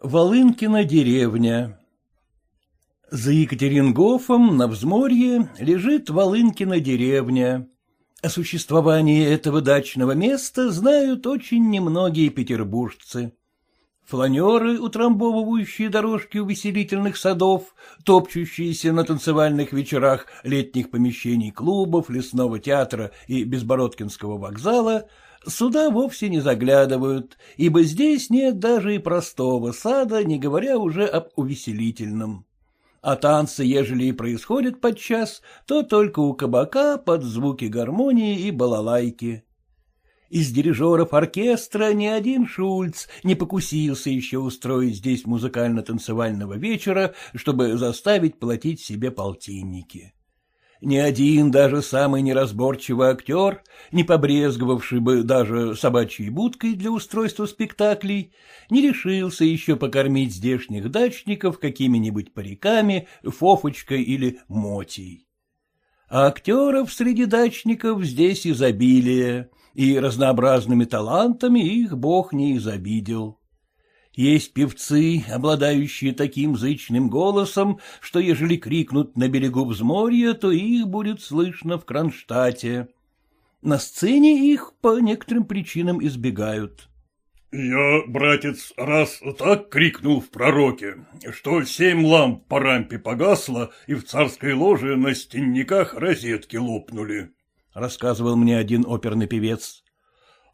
Волынкина деревня За Екатерингофом на взморье лежит Волынкина деревня. О существовании этого дачного места знают очень немногие петербуржцы. Фланеры, утрамбовывающие дорожки увеселительных садов, топчущиеся на танцевальных вечерах летних помещений клубов, лесного театра и Безбородкинского вокзала, сюда вовсе не заглядывают, ибо здесь нет даже и простого сада, не говоря уже об увеселительном. А танцы, ежели и происходят подчас, то только у кабака под звуки гармонии и балалайки. Из дирижеров оркестра ни один Шульц не покусился еще устроить здесь музыкально-танцевального вечера, чтобы заставить платить себе полтинники. Ни один, даже самый неразборчивый актер, не побрезговавший бы даже собачьей будкой для устройства спектаклей, не решился еще покормить здешних дачников какими-нибудь париками, фофочкой или мотей. А актеров среди дачников здесь изобилие, и разнообразными талантами их бог не изобидел. Есть певцы, обладающие таким зычным голосом, что ежели крикнут на берегу взморья, то их будет слышно в Кронштадте. На сцене их по некоторым причинам избегают. — Я, братец, раз так крикнул в пророке, что семь ламп по рампе погасло, и в царской ложе на стенниках розетки лопнули, — рассказывал мне один оперный певец.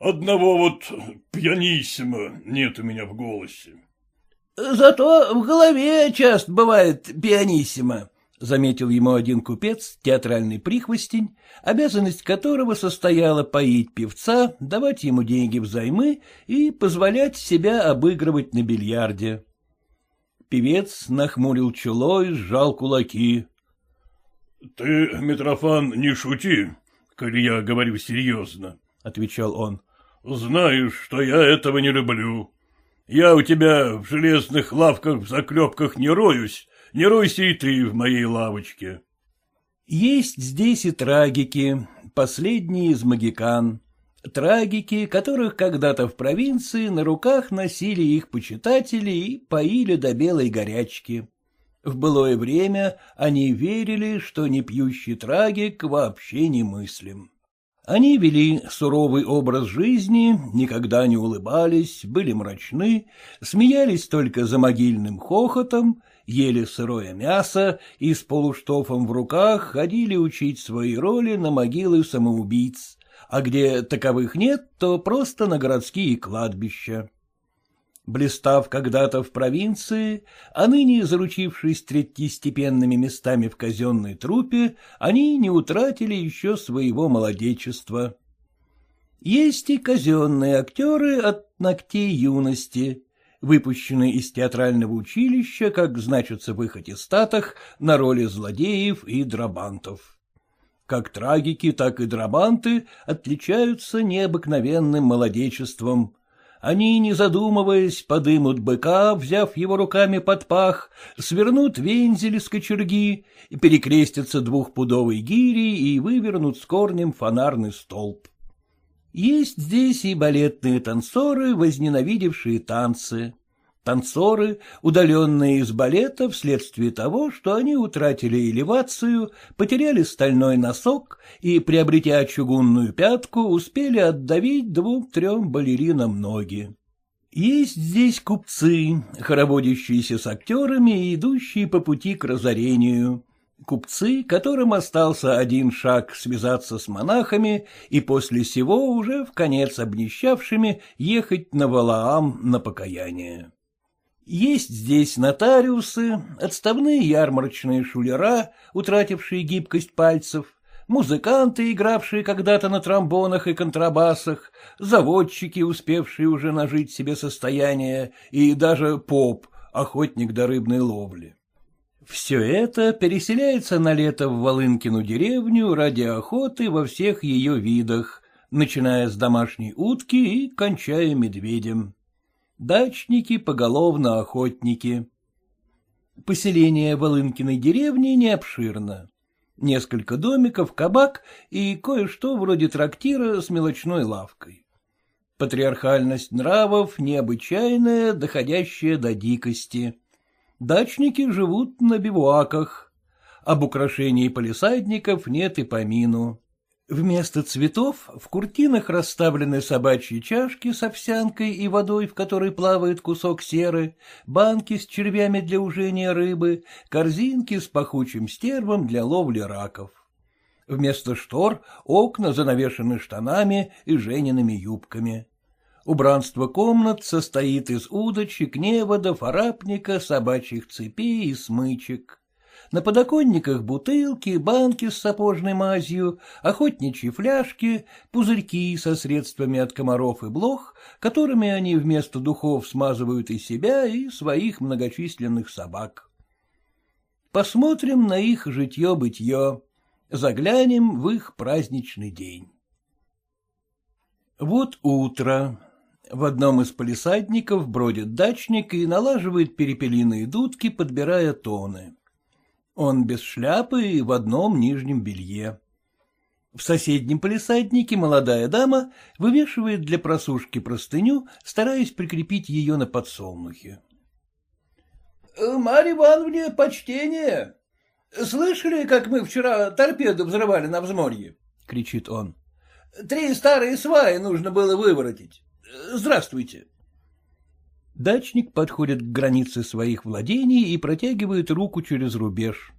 Одного вот пьяниссимо нет у меня в голосе. — Зато в голове часто бывает пьяниссимо, — заметил ему один купец, театральный прихвостень, обязанность которого состояла поить певца, давать ему деньги взаймы и позволять себя обыгрывать на бильярде. Певец нахмурил чело и сжал кулаки. — Ты, Митрофан, не шути, коли я говорю серьезно, — отвечал он. Знаешь, что я этого не люблю. Я у тебя в железных лавках в заклепках не роюсь, не ройся и ты в моей лавочке. Есть здесь и трагики, последние из магикан. Трагики, которых когда-то в провинции на руках носили их почитатели и поили до белой горячки. В былое время они верили, что непьющий трагик вообще не мыслим. Они вели суровый образ жизни, никогда не улыбались, были мрачны, смеялись только за могильным хохотом, ели сырое мясо и с полуштофом в руках ходили учить свои роли на могилы самоубийц, а где таковых нет, то просто на городские кладбища. Блистав когда-то в провинции, а ныне заручившись третьестепенными местами в казенной трупе, они не утратили еще своего молодечества. Есть и казенные актеры от ногтей юности, выпущенные из театрального училища, как значится в их аттестатах, на роли злодеев и драбантов. Как трагики, так и драбанты отличаются необыкновенным молодечеством, они, не задумываясь, подымут быка, взяв его руками под пах, свернут вензели с кочерги, перекрестятся двухпудовой гири и вывернут с корнем фонарный столб. Есть здесь и балетные танцоры, возненавидевшие танцы. Танцоры, удаленные из балета вследствие того, что они утратили элевацию, потеряли стальной носок и, приобретя чугунную пятку, успели отдавить двум-трем балеринам ноги. Есть здесь купцы, хороводящиеся с актерами и идущие по пути к разорению. Купцы, которым остался один шаг связаться с монахами и после сего уже в конец обнищавшими ехать на Валаам на покаяние. Есть здесь нотариусы, отставные ярмарочные шулера, утратившие гибкость пальцев, музыканты, игравшие когда-то на тромбонах и контрабасах, заводчики, успевшие уже нажить себе состояние, и даже поп, охотник до рыбной ловли. Все это переселяется на лето в Волынкину деревню ради охоты во всех ее видах, начиная с домашней утки и кончая медведем дачники поголовно охотники. Поселение Волынкиной деревни не обширно. Несколько домиков, кабак и кое-что вроде трактира с мелочной лавкой. Патриархальность нравов необычайная, доходящая до дикости. Дачники живут на бивуаках. Об украшении полисадников нет и помину. Вместо цветов в куртинах расставлены собачьи чашки с овсянкой и водой, в которой плавает кусок серы, банки с червями для ужения рыбы, корзинки с пахучим стервом для ловли раков. Вместо штор окна занавешены штанами и жениными юбками. Убранство комнат состоит из удочек, неводов, арапника, собачьих цепей и смычек. На подоконниках бутылки, банки с сапожной мазью, охотничьи фляжки, пузырьки со средствами от комаров и блох, которыми они вместо духов смазывают и себя, и своих многочисленных собак. Посмотрим на их житье-бытье, заглянем в их праздничный день. Вот утро. В одном из полисадников бродит дачник и налаживает перепелиные дудки, подбирая тоны. Он без шляпы и в одном нижнем белье. В соседнем полисаднике молодая дама вывешивает для просушки простыню, стараясь прикрепить ее на подсолнухе. «Э, — Марья Ивановне, почтение! Слышали, как мы вчера торпеду взрывали на взморье? — кричит он. — Три старые сваи нужно было выворотить. Здравствуйте. Дачник подходит к границе своих владений и протягивает руку через рубеж.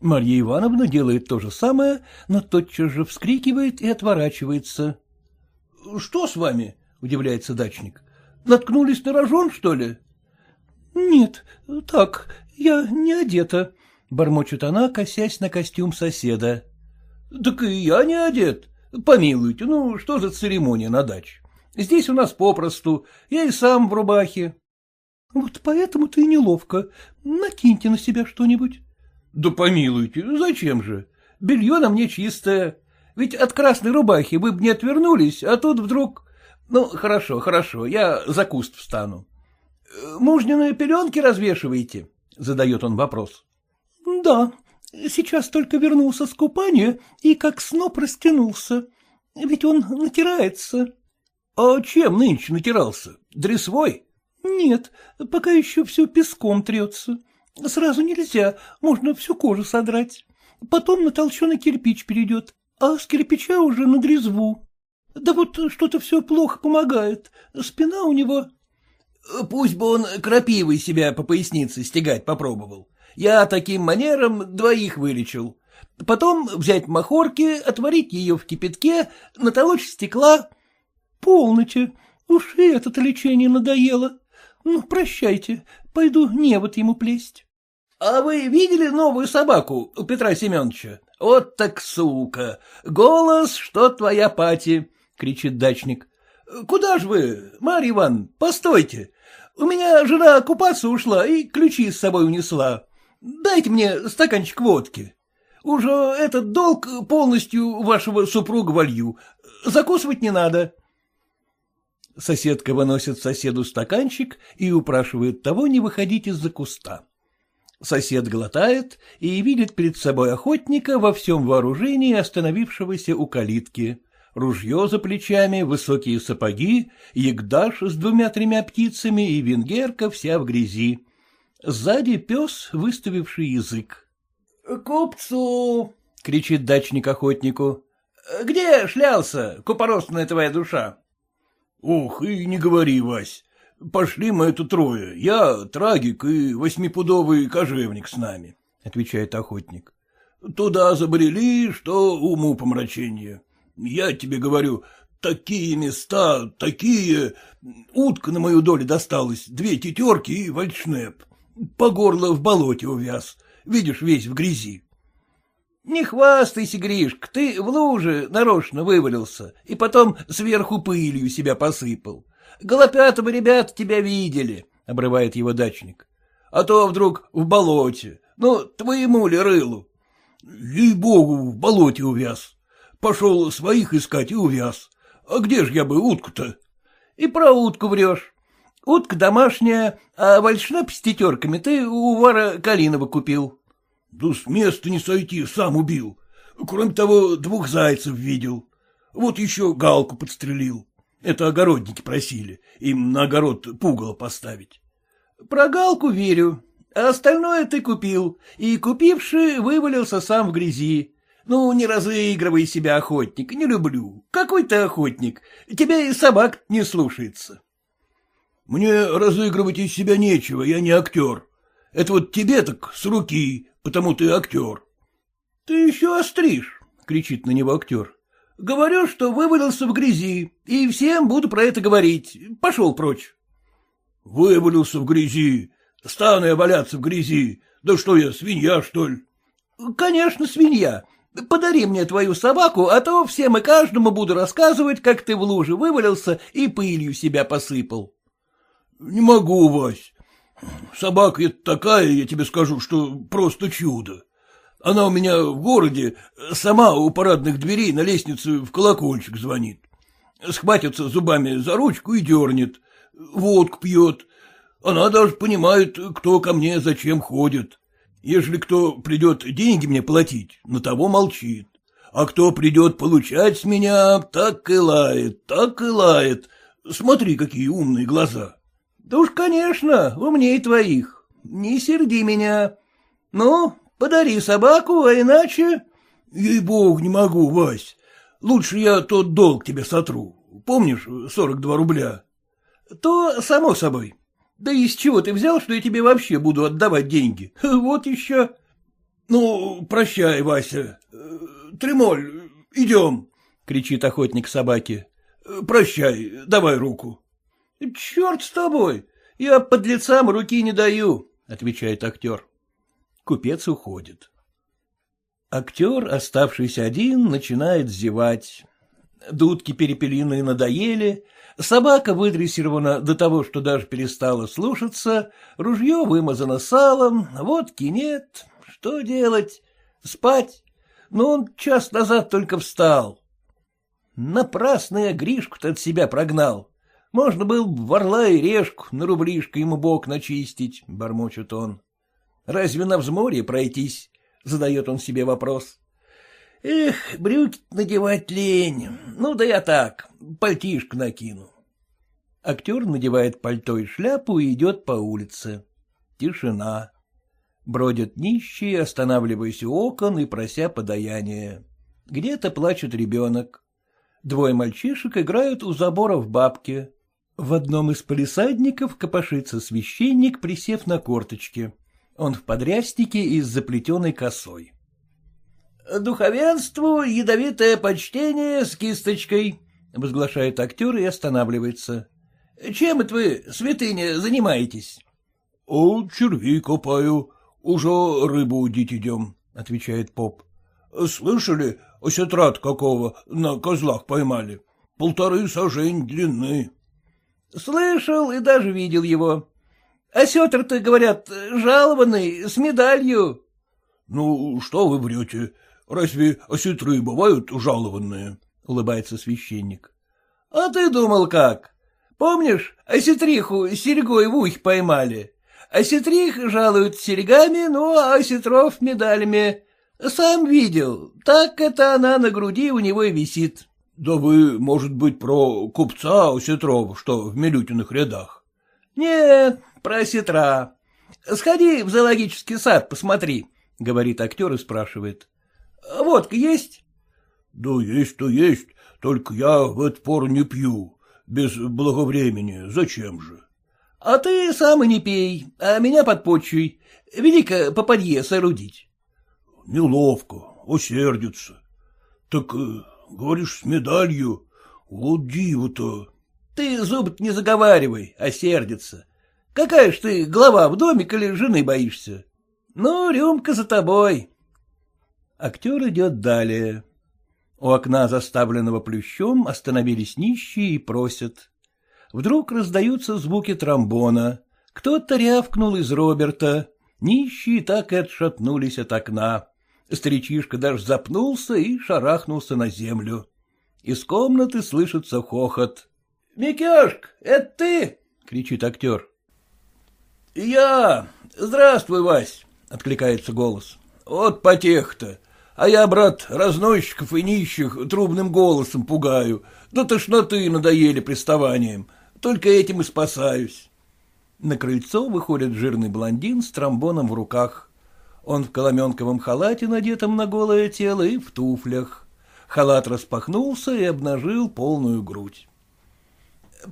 Марья Ивановна делает то же самое, но тотчас же вскрикивает и отворачивается. — Что с вами? — удивляется дачник. — Наткнулись на рожон, что ли? — Нет, так, я не одета, — бормочет она, косясь на костюм соседа. — Так и я не одет. Помилуйте, ну что за церемония на даче? Здесь у нас попросту, я и сам в рубахе. — Вот поэтому-то и неловко. Накиньте на себя что-нибудь. — Да помилуйте, зачем же? Белье на мне чистое. Ведь от красной рубахи вы бы не отвернулись, а тут вдруг... Ну, хорошо, хорошо, я за куст встану. — Мужниные пеленки развешиваете? — задает он вопрос. — Да, сейчас только вернулся с купания и как сноп растянулся. Ведь он натирается. — А чем нынче натирался? Дресвой? — Нет, пока еще все песком трется. Сразу нельзя, можно всю кожу содрать. Потом на толченый кирпич перейдет, а с кирпича уже на дрезву. Да вот что-то все плохо помогает. Спина у него... — Пусть бы он крапивой себя по пояснице стегать попробовал. Я таким манером двоих вылечил. Потом взять махорки, отварить ее в кипятке, натолочь стекла, Полноте, уж и это лечение надоело. Ну, прощайте, пойду невод ему плесть. — А вы видели новую собаку у Петра Семеновича? Вот так сука! Голос, что твоя пати! — кричит дачник. — Куда ж вы, Марья Ивановна, постойте! У меня жена купаться ушла и ключи с собой унесла. Дайте мне стаканчик водки. Уже этот долг полностью вашего супруга волью. Закусывать не надо. — Соседка выносит соседу стаканчик и упрашивает того не выходить из-за куста. Сосед глотает и видит перед собой охотника во всем вооружении, остановившегося у калитки. Ружье за плечами, высокие сапоги, ягдаш с двумя-тремя птицами и венгерка вся в грязи. Сзади пес, выставивший язык. — Купцу! — кричит дачник охотнику. — Где шлялся, купоросная твоя душа? — Ох, и не говори, Вась. Пошли мы это трое. Я, трагик и восьмипудовый кожевник с нами, — отвечает охотник. — Туда забрели, что уму помрачение. Я тебе говорю, такие места, такие... Утка на мою долю досталась, две тетерки и вальшнеп. По горло в болоте увяз, видишь, весь в грязи. Не хвастайся, Гришка, ты в луже нарочно вывалился и потом сверху пылью себя посыпал. Голопятого ребята тебя видели, — обрывает его дачник. А то вдруг в болоте, ну, твоему ли рылу? Ей-богу, в болоте увяз. Пошел своих искать и увяз. А где ж я бы утку-то? И про утку врешь. Утка домашняя, а вальшнап с тетерками ты у Вара Калинова купил. Да с места не сойти, сам убил. Кроме того, двух зайцев видел. Вот еще галку подстрелил. Это огородники просили, им на огород пугало поставить. — Про галку верю, а остальное ты купил, и купивший вывалился сам в грязи. Ну, не разыгрывай себя, охотник, не люблю. Какой ты охотник? Тебя и собак не слушается. — Мне разыгрывать из себя нечего, я не актер. Это вот тебе так с руки, потому ты актер. — Ты еще остришь, — кричит на него актер. — Говорю, что вывалился в грязи, и всем буду про это говорить. Пошел прочь. — Вывалился в грязи. Стану я валяться в грязи. Да что я, свинья, что ли? — Конечно, свинья. Подари мне твою собаку, а то всем и каждому буду рассказывать, как ты в луже вывалился и пылью себя посыпал. — Не могу, Вась. Собака это такая, я тебе скажу, что просто чудо. Она у меня в городе сама у парадных дверей на лестнице в колокольчик звонит. Схватится зубами за ручку и дернет. Водку пьет. Она даже понимает, кто ко мне зачем ходит. Ежели кто придет деньги мне платить, на того молчит. А кто придет получать с меня, так и лает, так и лает. Смотри, какие умные глаза. Да уж, конечно, умней твоих. Не серди меня. Ну, подари собаку, а иначе... Ей-бог, не могу, Вась. Лучше я тот долг тебе сотру. Помнишь, сорок два рубля? То, само собой. Да из чего ты взял, что я тебе вообще буду отдавать деньги? Вот еще. Ну, прощай, Вася. Тремоль, идем, кричит охотник собаки. Прощай, давай руку. Черт с тобой, я под лицам руки не даю, отвечает актер. Купец уходит. Актер, оставшийся один, начинает зевать. Дудки перепелиные надоели, Собака выдрессирована до того, что даже перестала слушаться, ружье вымазано салом, водки нет. Что делать? Спать? Но он час назад только встал. Напрасно я Гришку-то от себя прогнал. Можно было бы ворла и решку на рублишко ему бок начистить, — бормочет он. Разве на взморье пройтись? — задает он себе вопрос. Эх, брюки надевать лень. Ну да я так, пальтишко накину. Актер надевает пальто и шляпу и идет по улице. Тишина. Бродят нищие, останавливаясь у окон и прося подаяния. Где-то плачет ребенок. Двое мальчишек играют у забора в бабке. В одном из полисадников копошится священник, присев на корточки. Он в подряснике и с заплетенной косой. — Духовенству ядовитое почтение с кисточкой, — возглашает актер и останавливается. — Чем это вы, святыня, занимаетесь? — О, червей копаю, уже рыбу удить идем, — отвечает поп. — Слышали, осетрат какого на козлах поймали? Полторы сажень длины. — Слышал и даже видел его. Осетр-то, говорят, жалованный, с медалью. — Ну, что вы врете? Разве осетры бывают жалованные? — улыбается священник. — А ты думал как? Помнишь, осетриху серьгой в ухе поймали? Осетрих жалуют серьгами, ну, а осетров медалями. Сам видел, так это она на груди у него и висит. — Да вы, может быть, про купца осетров, что в Милютиных рядах? — Нет, про осетра. Сходи в зоологический сад, посмотри, — говорит актер и спрашивает. — Водка есть? — Да есть-то есть, только я в эту пору не пью. Без благовремени. Зачем же? — А ты сам и не пей, а меня подпочуй. Велико попадье соорудить. — Неловко, усердится. Так, э, говоришь, с медалью. Вот диво-то. — Ты зуб не заговаривай, а сердится. Какая ж ты, глава в домик или жены боишься? Ну, рюмка за тобой. Актер идет далее. У окна, заставленного плющом, остановились нищие и просят. Вдруг раздаются звуки тромбона. Кто-то рявкнул из Роберта. Нищие так и отшатнулись от окна. Старичишка даже запнулся и шарахнулся на землю. Из комнаты слышится хохот. — Микешка, это ты? — кричит актер. — Я. Здравствуй, Вась, — откликается голос. — Вот потех-то. А я, брат, разносчиков и нищих трубным голосом пугаю, до тошноты надоели приставанием, только этим и спасаюсь. На крыльцо выходит жирный блондин с тромбоном в руках. Он в коломенковом халате, надетом на голое тело, и в туфлях. Халат распахнулся и обнажил полную грудь.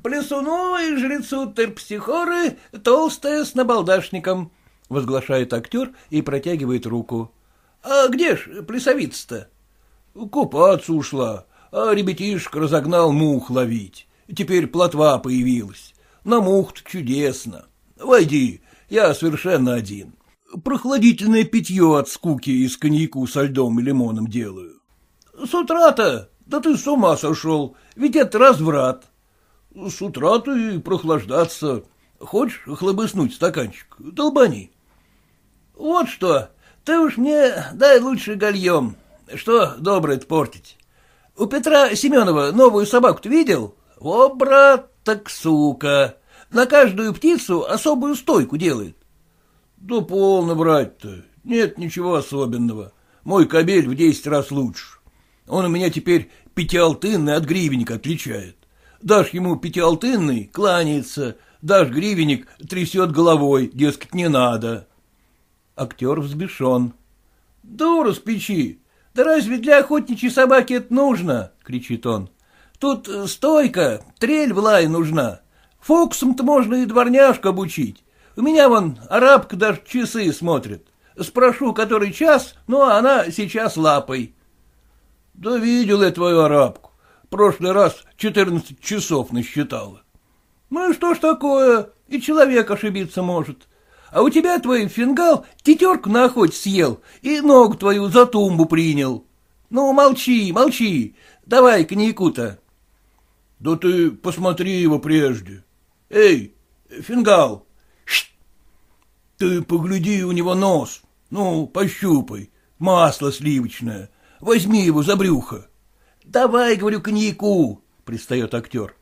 «Плесуну и жрецу терпсихоры толстая с набалдашником», — возглашает актер и протягивает руку. «А где ж плясовица-то?» «Купаться ушла, а ребятишка разогнал мух ловить. Теперь плотва появилась. На мух чудесно. Войди, я совершенно один. Прохладительное питье от скуки из коньяку со льдом и лимоном делаю. С утра-то? Да ты с ума сошел, ведь это разврат. С утра-то и прохлаждаться. Хочешь хлобыснуть стаканчик? Долбани. Вот что, ты уж мне дай лучше гальем. Что доброе портить? У Петра Семенова новую собаку-то видел? О, брат, так сука. На каждую птицу особую стойку делает. Да полно брать-то. Нет ничего особенного. Мой кобель в десять раз лучше. Он у меня теперь пятиалтынный от гривенника отличает. Дашь ему пятиалтынный, кланяется, дашь гривенник, трясет головой, дескать, не надо. Актер взбешен. — Дура с печи! Да разве для охотничьей собаки это нужно? — кричит он. — Тут стойка, трель в лай нужна. Фокусом-то можно и дворняжку обучить. У меня вон арабка даже часы смотрит. Спрошу, который час, ну, а она сейчас лапой. — Да видел я твою арабку. Прошлый раз четырнадцать часов насчитала. Ну что ж такое, и человек ошибиться может. А у тебя твой фингал тетерку на охоте съел и ногу твою за тумбу принял. Ну, молчи, молчи, давай коньяку-то. Да ты посмотри его прежде. Эй, фингал! Ты погляди у него нос, ну, пощупай, масло сливочное, возьми его за брюхо. Давай, говорю, коньяку, пристает актер.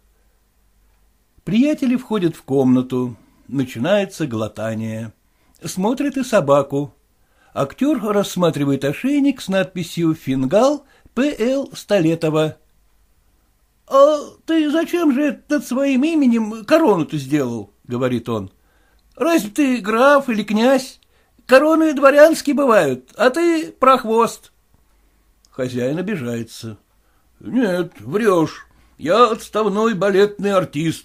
Приятели входят в комнату. Начинается глотание. Смотрит и собаку. Актер рассматривает ошейник с надписью «Фингал П.Л. Столетова». — А ты зачем же над своим именем корону-то сделал? — говорит он. — Разве ты граф или князь? Короны дворянские бывают, а ты прохвост. Хозяин обижается. Нет, врешь. Я отставной балетный артист.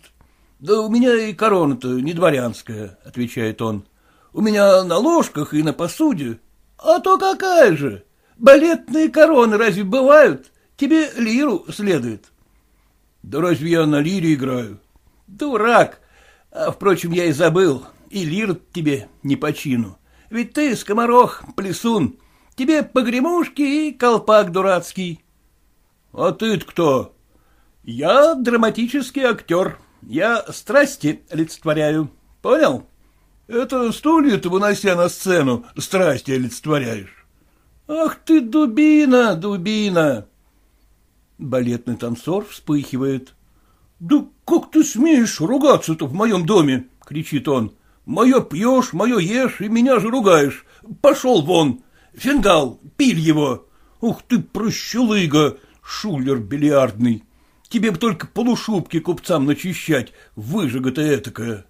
Да у меня и корона-то не дворянская, отвечает он. У меня на ложках и на посуде. А то какая же? Балетные короны разве бывают? Тебе лиру следует. Да разве я на лире играю? Дурак. А, впрочем, я и забыл. И лир тебе не почину. Ведь ты, скоморох, плесун. Тебе погремушки и колпак дурацкий. А ты кто? Я драматический актер. Я страсти олицетворяю. Понял? Это стулья-то, вынося на сцену, страсти олицетворяешь. Ах ты, дубина, дубина! Балетный танцор вспыхивает. Да как ты смеешь ругаться-то в моем доме? кричит он. Мое пьешь, мое ешь, и меня же ругаешь. Пошел вон! Фингал, пиль его! Ух ты, прощелыга! Шулер бильярдный. Тебе бы только полушубки купцам начищать, выжига-то этакая.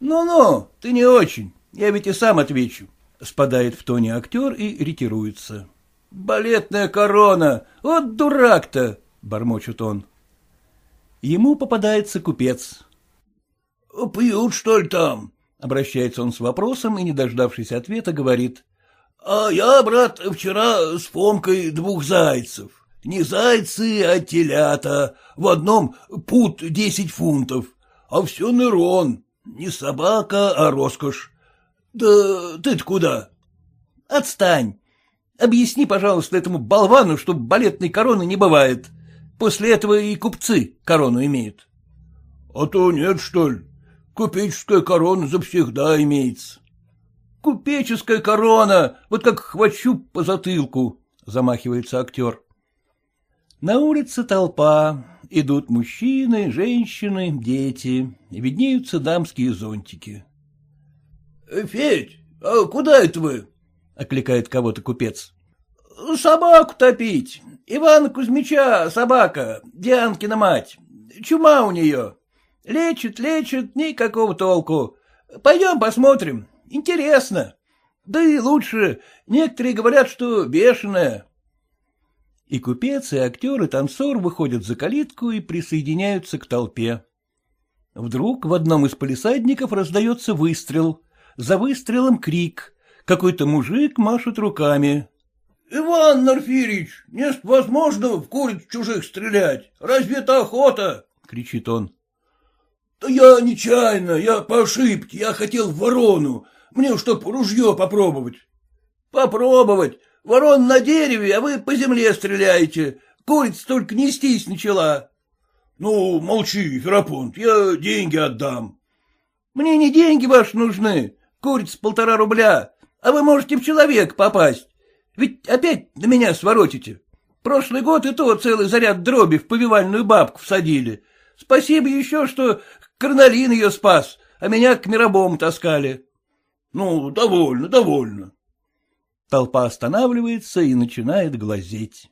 Ну-ну, ты не очень, я ведь и сам отвечу. Спадает в тоне актер и ретируется. Балетная корона, вот дурак-то, бормочет он. Ему попадается купец. — Пьют, что ли, там? — обращается он с вопросом и, не дождавшись ответа, говорит. — А я, брат, вчера с Фомкой двух зайцев. Не зайцы, а телята. В одном пут десять фунтов, а все нырон. Не собака, а роскошь. Да ты-то куда? Отстань. Объясни, пожалуйста, этому болвану, что балетной короны не бывает. После этого и купцы корону имеют. А то нет, что ли? Купеческая корона завсегда имеется. Купеческая корона, вот как хвачу по затылку, замахивается актер. На улице толпа, идут мужчины, женщины, дети, виднеются дамские зонтики. — Федь, а куда это вы? — окликает кого-то купец. —— Собаку топить. Ивана Кузьмича собака, Дианкина мать. Чума у нее. Лечит, лечит, никакого толку. Пойдем посмотрим. Интересно. Да и лучше, некоторые говорят, что бешеная. И купец, и актер, и танцор выходят за калитку и присоединяются к толпе. Вдруг в одном из полисадников раздается выстрел. За выстрелом крик. Какой-то мужик машет руками. — Иван Нарфирич, не возможно в куриц чужих стрелять. Разве это охота? — кричит он. — Да я нечаянно, я по ошибке, я хотел ворону. Мне чтоб ружье попробовать. — Попробовать? Ворон на дереве, а вы по земле стреляете. Курица только нестись начала. — Ну, молчи, Ферапонт, я деньги отдам. — Мне не деньги ваши нужны, курица полтора рубля, а вы можете в человек попасть. Ведь опять на меня своротите. Прошлый год и то целый заряд дроби в повивальную бабку всадили. Спасибо еще, что Карналин ее спас, а меня к миробому таскали. Ну, довольно, довольно. Толпа останавливается и начинает глазеть.